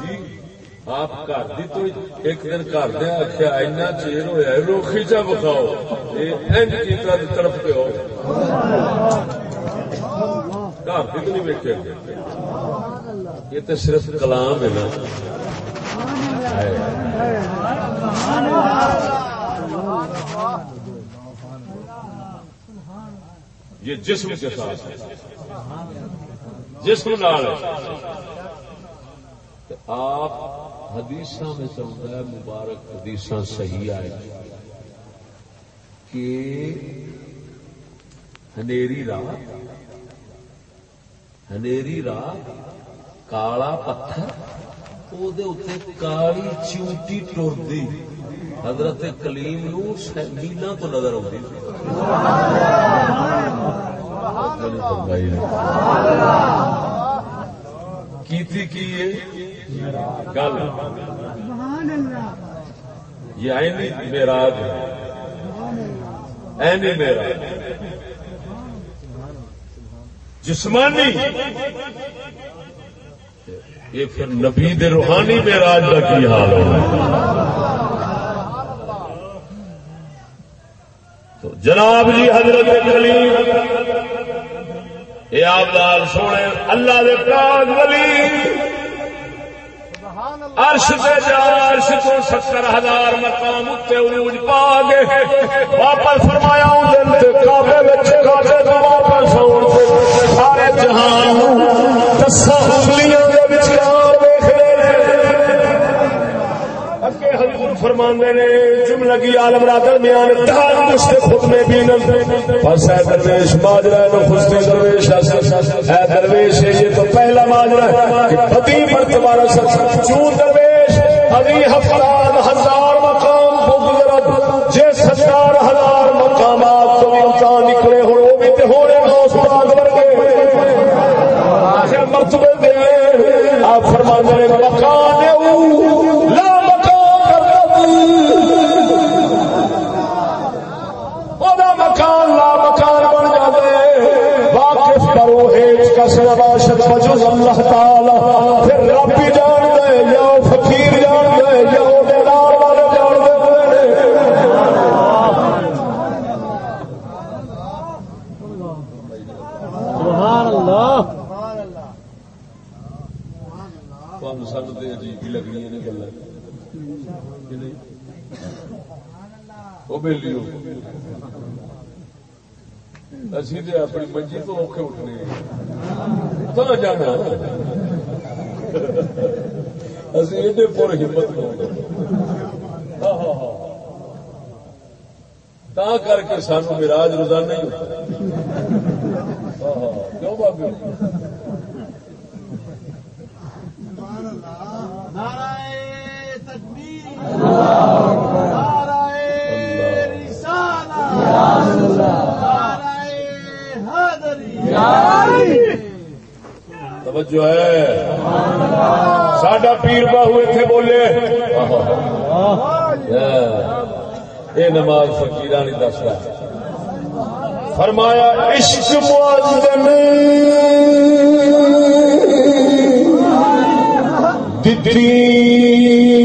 جی۔ آپ گھر دی تو ایک دن گھر دیا آخیا اینا چیر ہوا روخی چا بکھاؤ۔ اینج کیتا تے طرف پہ ہو۔ گھر دی تو نہیں ویکیا یہ تو صرف کلام ہے نا۔ یہ جسم کے ساتھ ہے۔ جسم نال آپ حدیث میں چلتا ہے، مبارک حدیث صحیح آئے کہ ہنیری رات ہنیری رات کالا پتھر وہ کالی چیوٹی ٹرتی حضرت کلیم نو میلا تو نظر آتی کیتی کی گل۔ یہ آئینی میراج ہے۔ اینی میراج۔ جسمانی۔ یہ پھر نبی دے روحانی میراج کا کی حال ہوگا تو جناب جی حضرت کلیم یہ آپ لال سونے، اللہ دے پاک ولی۔ عرش سے جا عرش کو ستر ہزار مقام اتنے عروج پا گئے۔ واپس فرمایا دل تے کعبے وچ کعبے تو واپس آون سارے جہان دساں حضور فرماندے نے، جملہ کی عالم را درمیان دار مست خود میں بھی نظر پس ہے درویش ماجرہ نو خستے درویش ہے۔ درویش، یہ تو پہلا ماجرا ہے کہ پتی پر تمہارا رسل۔ چون درویش، ابھی ہفتاد ہزار بجوز اللہ تعالی۔ پھر رب جان دے یا فقیر جان دے یا دیدار والے جان دے سبحان اللہ۔ سن تو عجیب ہی لگنی وہ اسی اپنی منجی تو اوکھے اٹھنے جانا پور ہمت کو تا کر کے سانو مراج روزانہ ہی کیوں بابے توجہ ہے۔ ساڈا پیر باہو اتنے بولے۔ یہ نماز فکیر نہیں دس رہا فرمایا عشق معذن دتی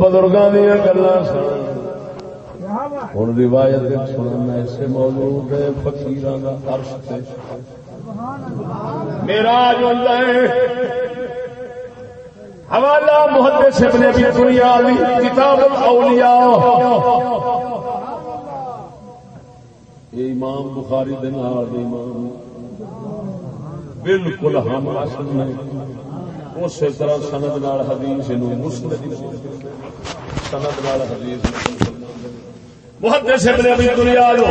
بزرگاں دیا گلا ہوں روایت سننا ایسے موجود ہے فکیر کا میرا جو حوالہ محدث ابن ابی دنیا کتاب اولیاء امام بخاری دن آر امام۔ بالکل ہم اسی طرح سند نال حدیث نو مسند سند نال حدیث محدث ابن ابی دنیا لو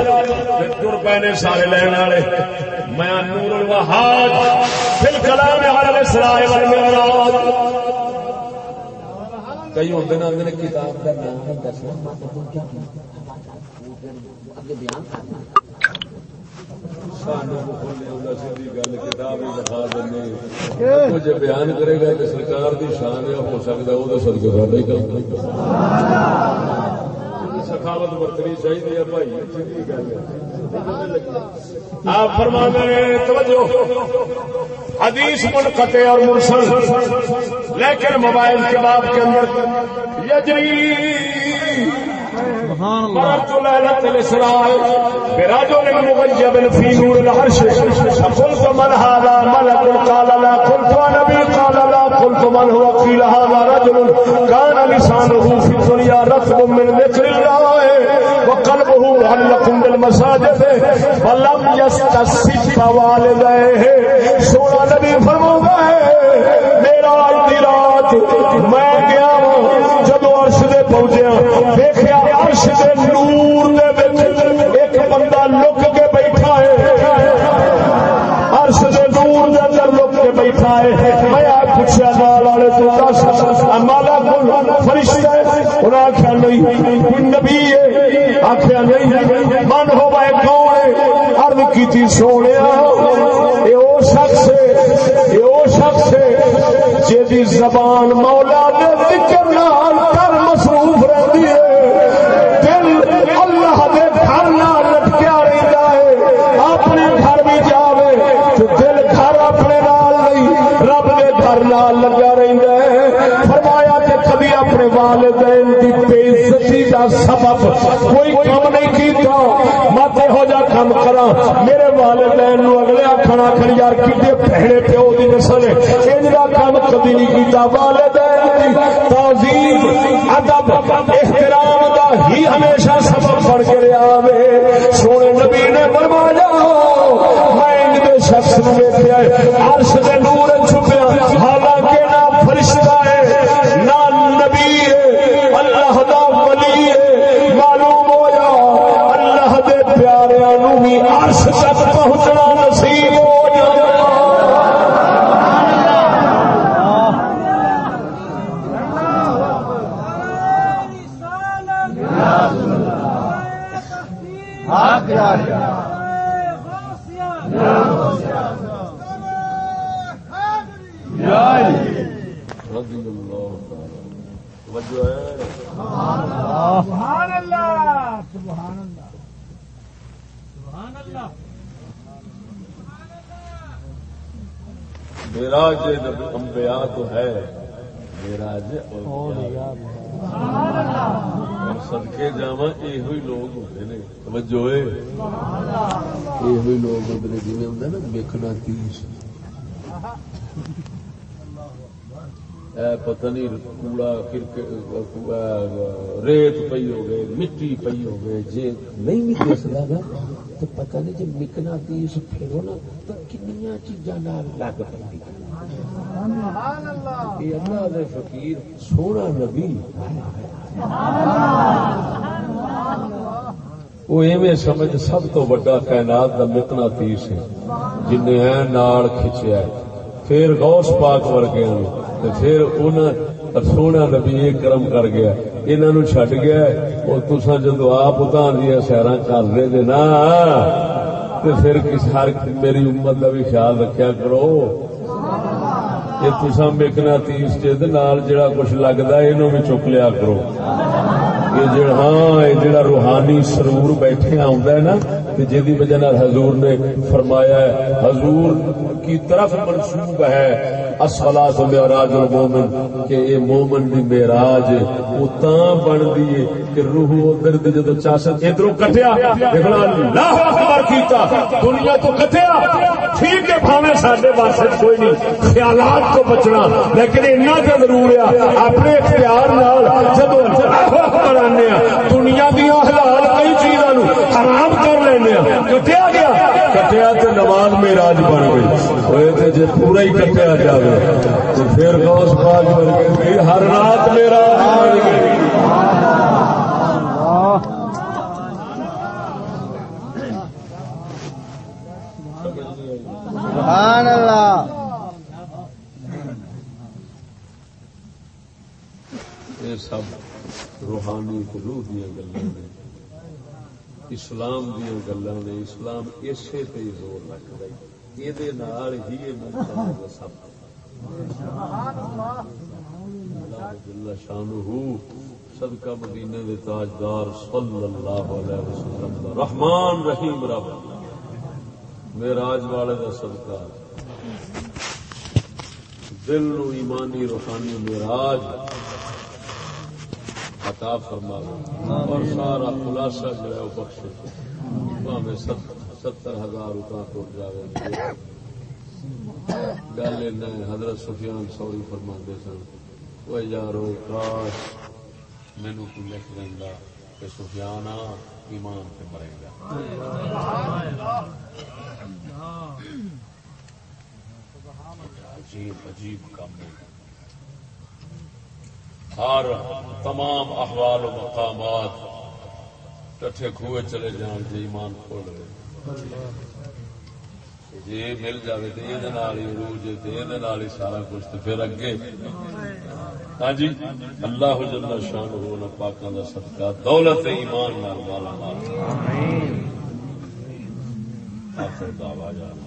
تر پے سارے لین والے میں نور الوہاب فل کلام علی الاسراء والمعراج کئی ہوندے نا اندر کتاب دا نام دسنا اگے بیان کرنا۔ مجھے بیان کرے گا کہ سرکار کی شان ہے، ہو سکتا ہے وہ سدکے سارا ہی کام سخاوت برتنی چاہیے بھائی؟ آپ فرما توجہ۔ حدیث منقطع اور مرسل، لیکن موبائل کے بعد کے اندر یجری مرت ليلة الإسراء برجل مغيب في نور العرش۔ فقلت من هذا ملك قال لا قلت نبي قال لا قلت من هو قيل هذا رجل؟ كان لسانه في الدنيا رطب من ذكر الله وقلبه معلق بالمساجد فلم يستسب والديه سونا نبی فرماتا ہے میرا آج دی رات میں گیا جدو عرش دے پہنچیا دیکھا انہاں آخیا نہیں، کوئی نبی آخیا نہیں، من ہو میں کون ہے؟ عرض کی سونے یہ وہ شخص ہے یہ شخص جی زبان مولا دے ذکر نال فرمایا کہ کبھی اپنے والدین کی بے عزتی کا سبب کوئی کام نہیں کیتا۔ مت یہو جا کام کرا میرے والدین نو اگلے آخر آخر یار کتنے پہلے پیو کی نسل ان کا کام کبھی نہیں کیتا۔ والدین کی تعظیم، ادب، احترام کا ہی ہمیشہ سبب بن کے رہا وے۔ سونے نبی نے فرمایا، میں ان شخص نے ویکیا عرش دے نور چھپیا حالانکہ نہ فرشتہ ہے نہ نبی ہے اللہ دا ولی ہے معلوم ہویا اللہ دے پیاریاں نو بھی عرش تک پہنچنا نصیب ہو جاتا رضی اللہ تعالی توجہ ہے سبحان اللہ سبحان اللہ سبحان اللہ انبیاء تو ہے اور صدقے جاوا یہ لوگ ہوتے ہیں توجہ یہ لوگ ہوتے ہیں جی ہوں نا تیس پتہ نہیں کوڑا ریت پئی ہو گئے مٹی پئی ہو گئے جی نہیں بھی دستا نا تو پتہ نہیں جب مکنا تیس پھرو نا تو کنیا چیزاں لگ پی اللہ. دے فقیر سونا نبی وہ ایویں سمجھ سب تو بڑا کائنات دا مکنا تیس ہے جن نال کھچیا ہے۔ پھر غوث پاک ورگے پھر انہاں سونا نبی یہ کرم کر گیا۔ انہاں نو چھڈ گیا اور تساں جدو آپ اتان دیا سیراں کر رہے دے نا تے پھر کس ہر میری امت کا بھی خیال رکھیا کرو۔ یہ تساں میکنا تیس جے نال جڑا کچھ لگدا ہے انہوں بھی چک لیا کرو۔ یہ جڑا ہاں یہ جڑا روحانی سرور بیٹھے آندا ہے نا کہ جی وجہ نال حضور نے فرمایا ہے، حضور کی طرف منسوب ہے اسفلات معراج المومن، کہ یہ مومن دی معراج وہ تاں بن دی کہ روح ادھر دی جدو چاسن ادھروں کٹیا دیکھنا اللہ اکبر کیتا، دنیا تو کٹیا۔ ٹھیک ہے بھاوے، ساڈے واسطے کوئی نہیں۔ خیالات تو بچنا، لیکن اتنا تے ضرور ہے، اپنے اختیار نال جدو اللہ اکبر آنے دنیا دیا حلال کئی چیزاں حرام کر لینے کٹیا گیا کٹیا تو نماز میراج بن گئی۔ ہوئے تے جے پورا ہی کٹیا جائے تو پھر غوث پاک بن گئی ہر رات میراج بن گئی سبحان اللہ۔ یہ سب روحانی قلوع دیا گلا اسلام دیا گلا نے، اسلام اسے پہ زور رکھ یہ دے یہ سب۔ شان سدکا مدینے تاجدار صلی اللہ علیہ وسلم، رحمان رحیم رب۔ میراج والے دا صدقہ۔ دل نو ایمانی روحانی میراج عطا فرما اور سارا خلاصہ جو ہے وہ بخش میں ستر ہزار اتنا ٹوٹ جائے گل حضرت سفیان سوری فرما سن۔ وہ یارو، کاش مینو کو لکھ دینا کہ سفیان ایمان سے مرے گا۔ عجیب عجیب کام ہر تمام احوال و مقامات کٹھے کھوئے چلے جان جی ایمان کھول رہے جی مل جائے تو یہ عروج تو یہ سارا کچھ تو پھر اگے۔ ہاں جی اللہ جل شان ہو پاکوں کا صدقہ، دولت ایمان نال مالا مال آخر دعوا جانا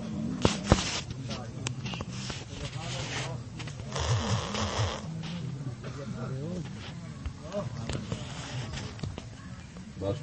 بس۔